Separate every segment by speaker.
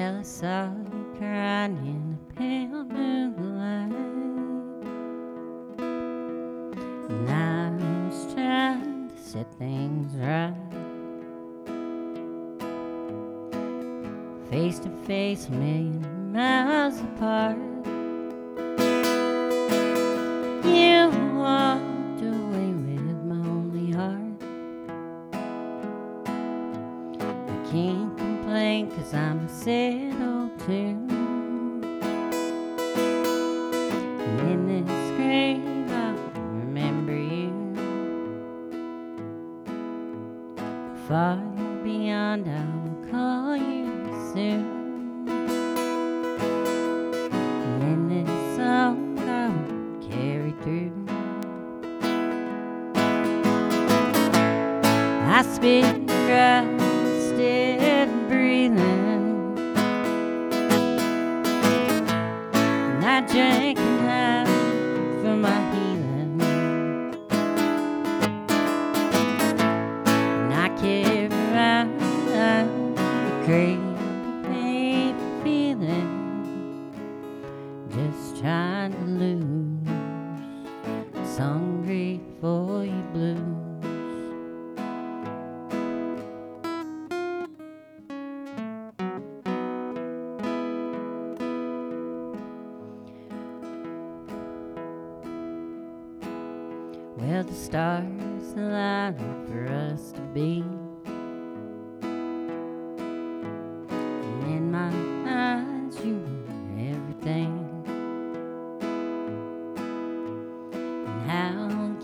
Speaker 1: Well, I saw you crying in the pale moonlight. And I was trying to set things right. Face to face, a million miles apart. You walked away with my only heart. I can't cause I'm a settled tune. The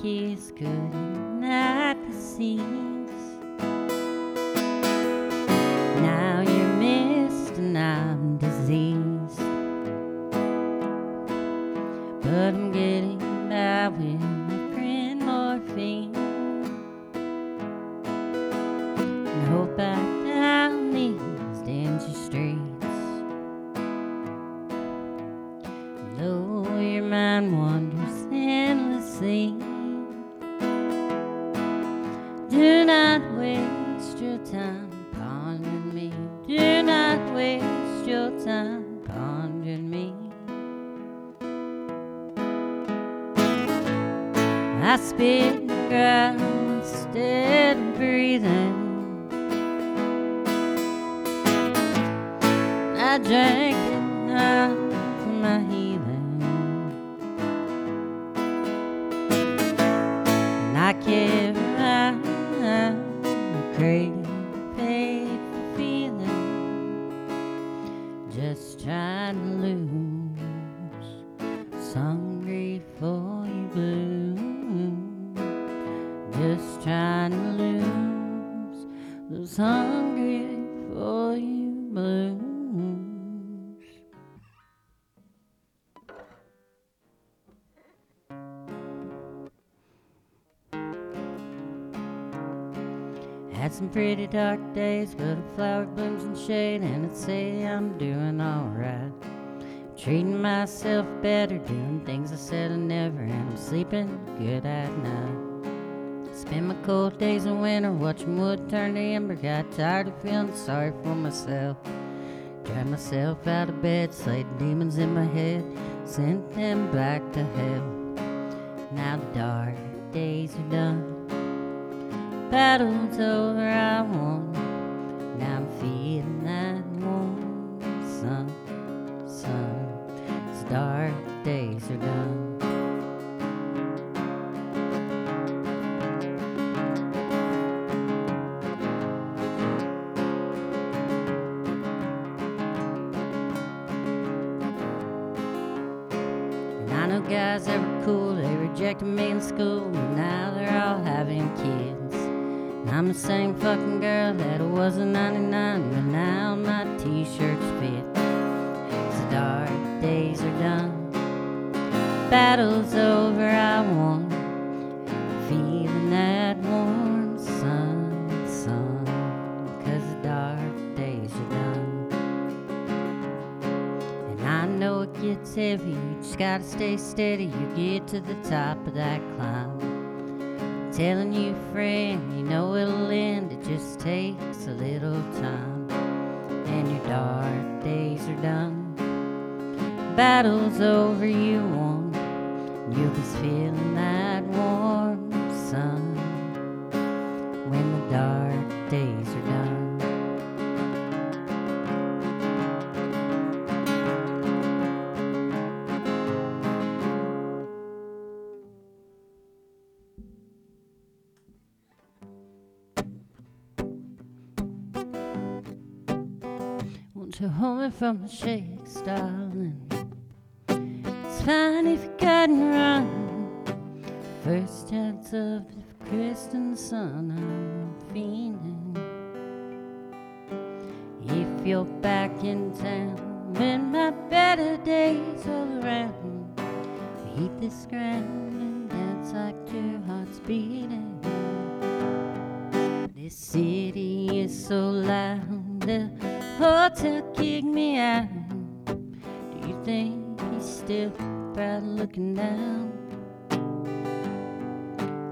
Speaker 1: kiss could ignite the seas. I spit instead of breathing. I drank enough for my healing. And I carry around a Had some pretty dark days, but a flower blooms in shade, and I'd say I'm doing alright. Treating myself better, doing things I said I never, and I'm sleeping good at night. Spend my cold days in winter watching wood turn to ember. Got tired of feeling sorry for myself. Dragged myself out of bed, slayed demons in my head, sent them back to hell. Now the dark days are done. Battle's over, I won. Now I'm feeling that warm sun, sun. Dark days are done. know it gets heavy, you just gotta stay steady, you get to the top of that climb. Telling you, friend, you know it'll end, it just takes a little time. And your dark days are done, battle's over, you won, you'll be feeling that warm sun. Me from the shakes, darling? It's fine if you can run. First chance of the Kristen sun, I'm feeling. If you're back in town when my better days are around, we hit this ground and dance like two hearts beating. This city is so loud, hotel kicked me out. Do you think he's still proud looking down?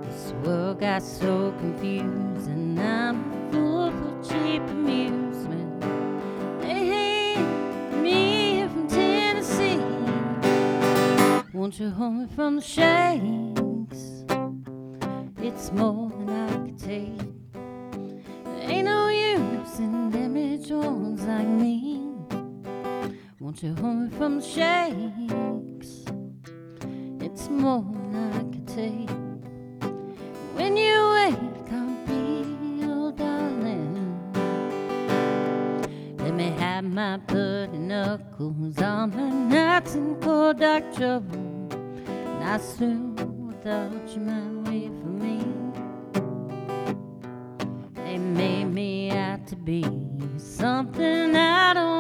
Speaker 1: This world got so confused, and I'm fool for cheap amusement. They hate me from Tennessee. Won't you hold me from the shakes? It's more than I could take. Won't you hold me from the shakes? It's more I could take. When you wake, I'll be your darling. Let me have my bloody knuckles on my nights in cold dark trouble. I soon thought you might wait for me. They made me out to be something I don't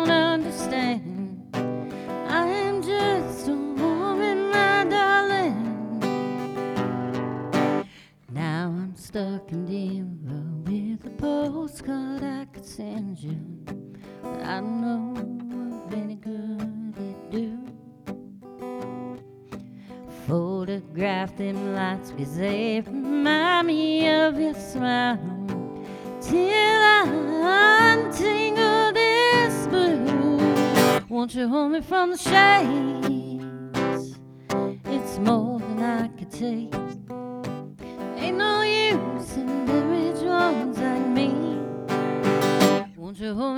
Speaker 1: stuck in Denver with a postcard I could send you. I don't know of any good it do. Photograph them lights 'cause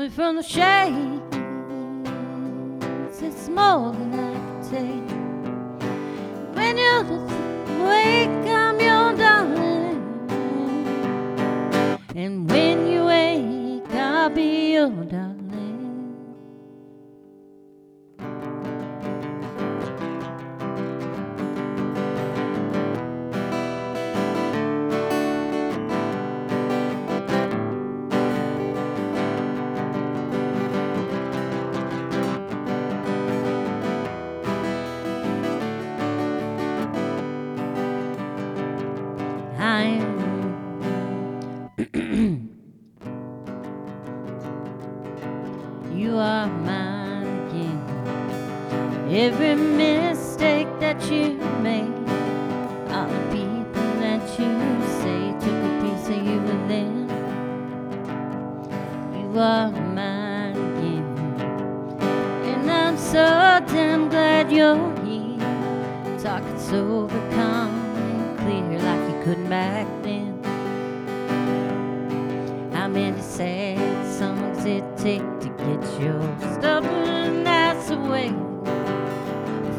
Speaker 1: Hold from the shades? It's more than I can take. When you wake, I'm your darling. And when you wake, I'll be your darling. you are mine again. Every mistake that you made, all the people that you say took a piece of you within. You are mine again. And I'm so damn glad you're here, talking sober, calm, and clear like you couldn't back sad songs it take to get your stubborn ass away?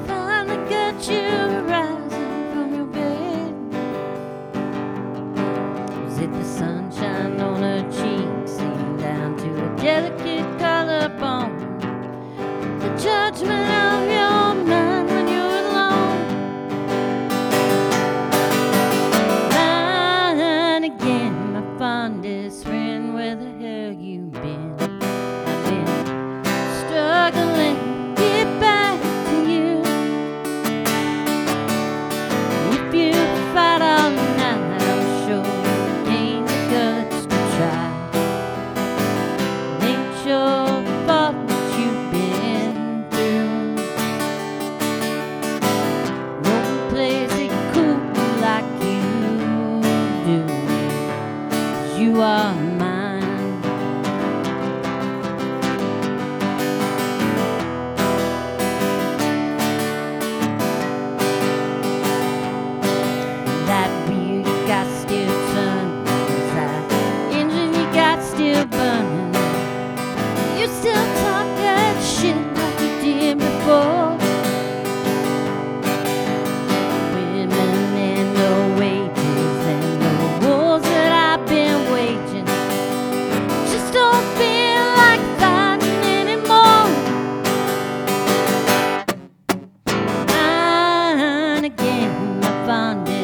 Speaker 1: Finally got you rising from your bed. Was it the sunshine on her cheeks, even down to a delicate collarbone? The judgment 'Cause foundation.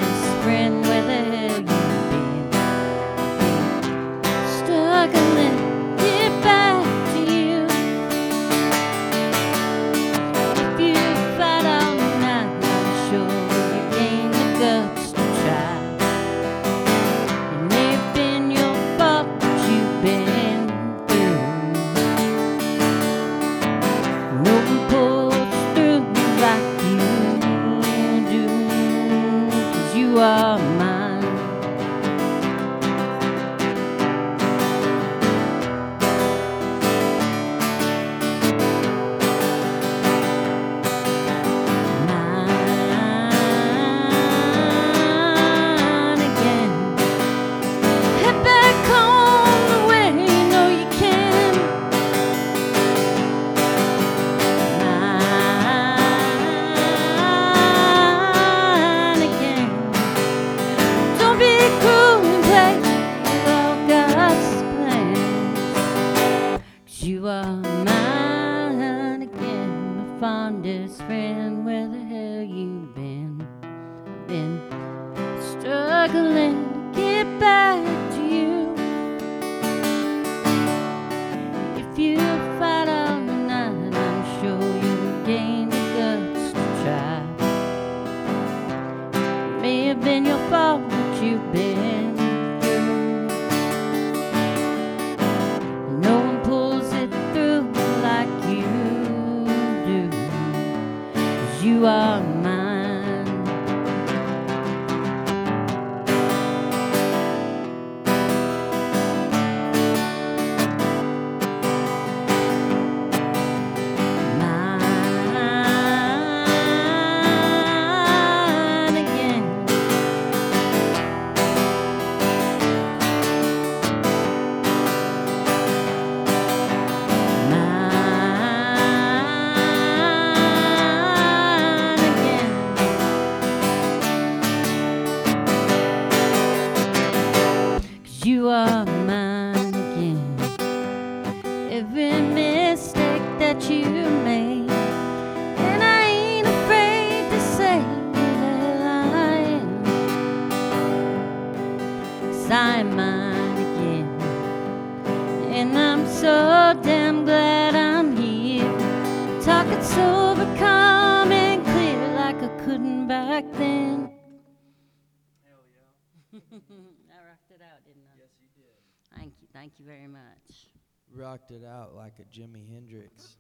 Speaker 1: Like
Speaker 2: a Jimi Hendrix.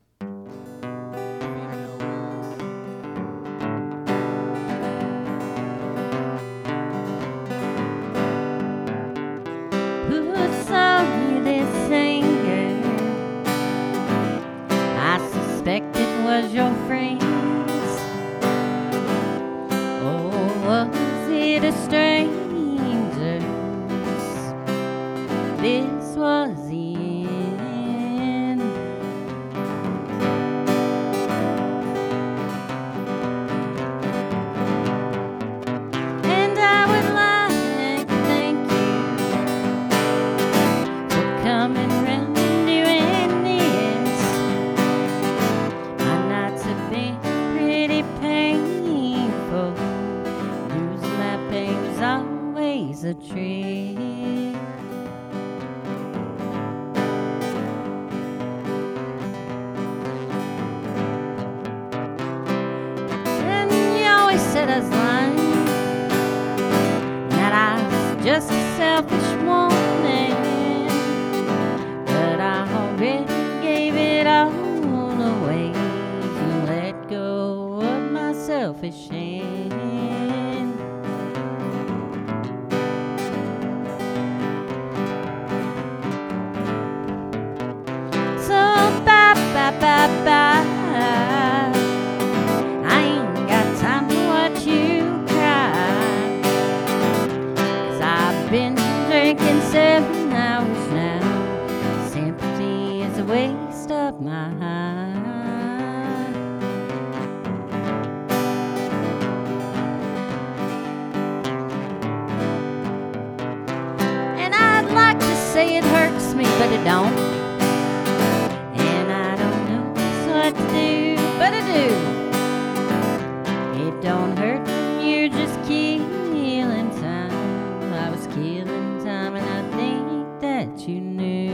Speaker 1: You knew.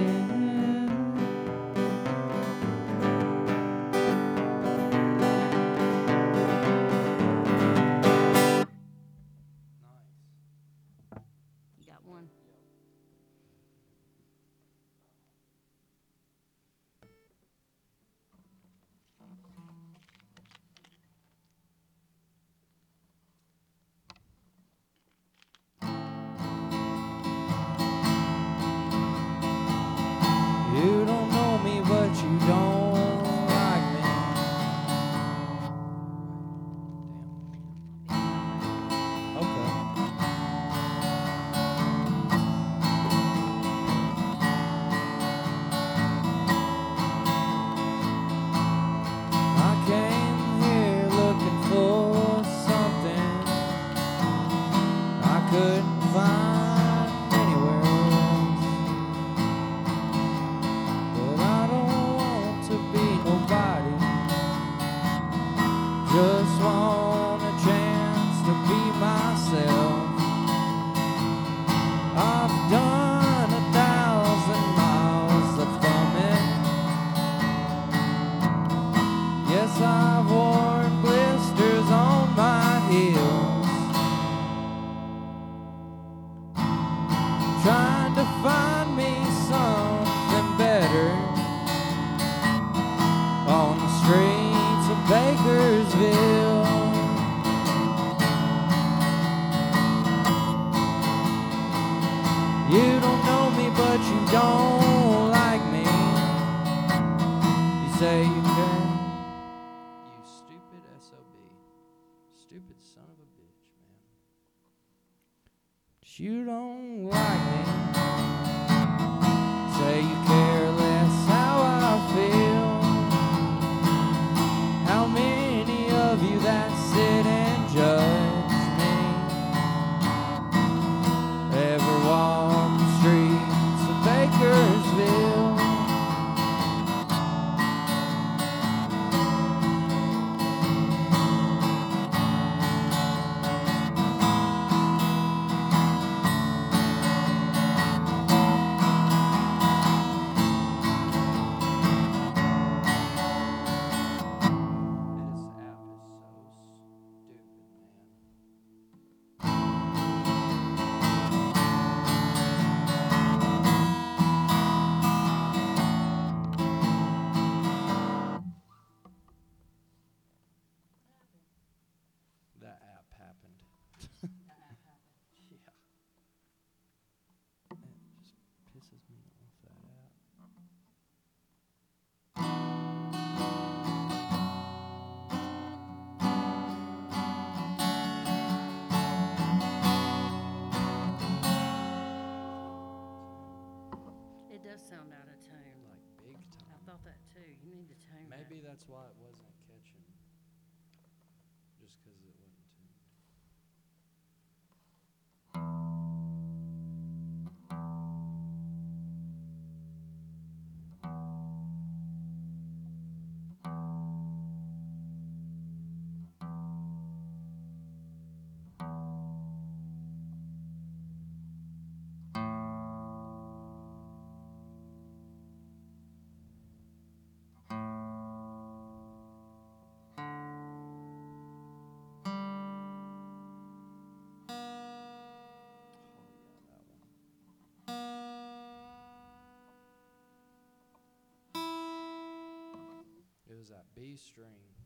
Speaker 1: trying to find me something better on the streets of Bakersville. You don't know me, but you don't like me. You
Speaker 2: say you care. You stupid SOB. Stupid son of a bitch, man. You don't like that's why it was. is that B string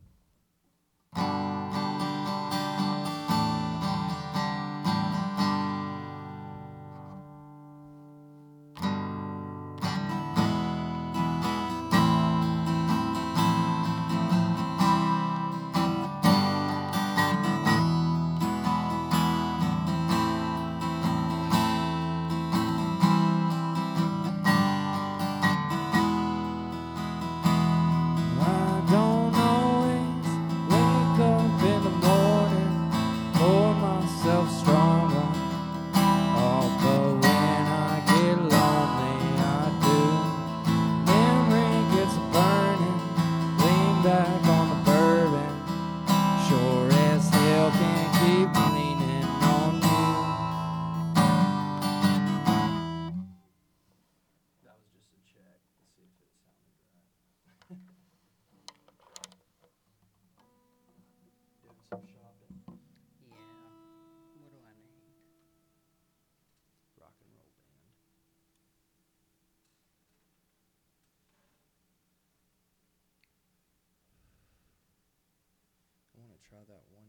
Speaker 2: try that one.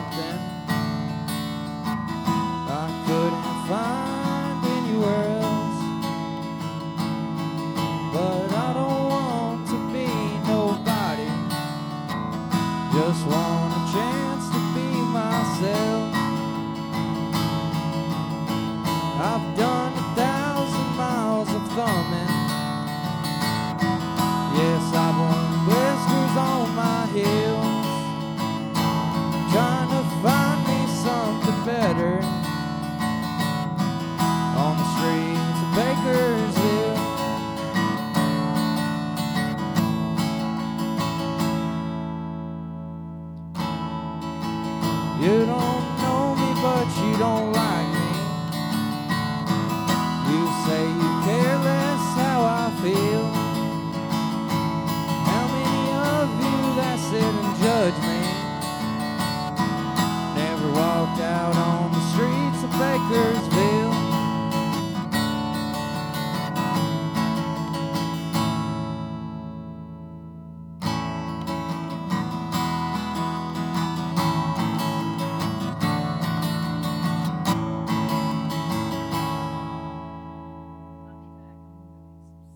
Speaker 2: something.